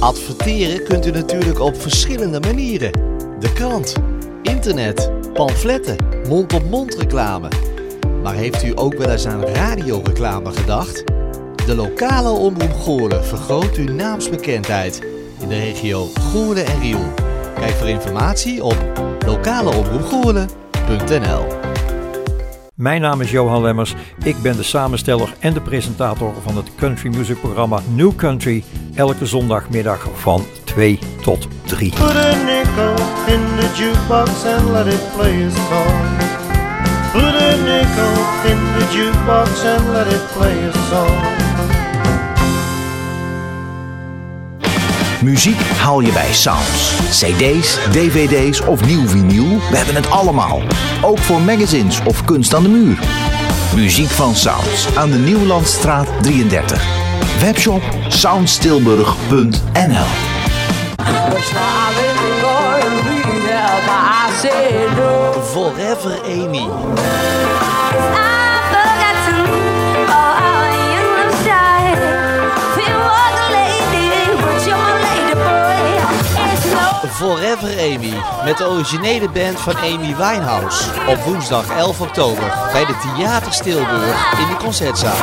Adverteren kunt u natuurlijk op verschillende manieren. De krant, internet, pamfletten, mond-op-mond reclame. Maar heeft u ook wel eens aan radioreclame gedacht? De lokale omroep Goorlen vergroot uw naamsbekendheid in de regio Goorlen en Riel. Kijk voor informatie op lokaleomroepgoorlen.nl Mijn naam is Johan Lemmers. Ik ben de samensteller en de presentator van het country music programma New Country. Elke zondagmiddag van 2 tot 3. Put a in the jukebox and let it play a song. Put a in the jukebox and let it play a song. Muziek haal je bij Sounds. CD's, DVD's of nieuw vinyl, we hebben het allemaal. Ook voor magazines of kunst aan de muur. Muziek van Sounds aan de Nieuwlandstraat 33. Webshop soundstilburg.nl Forever Amy. Forever Amy. Met de originele band van Amy Winehouse. Op woensdag 11 oktober bij de Theater Stilburg in de Concertzaal.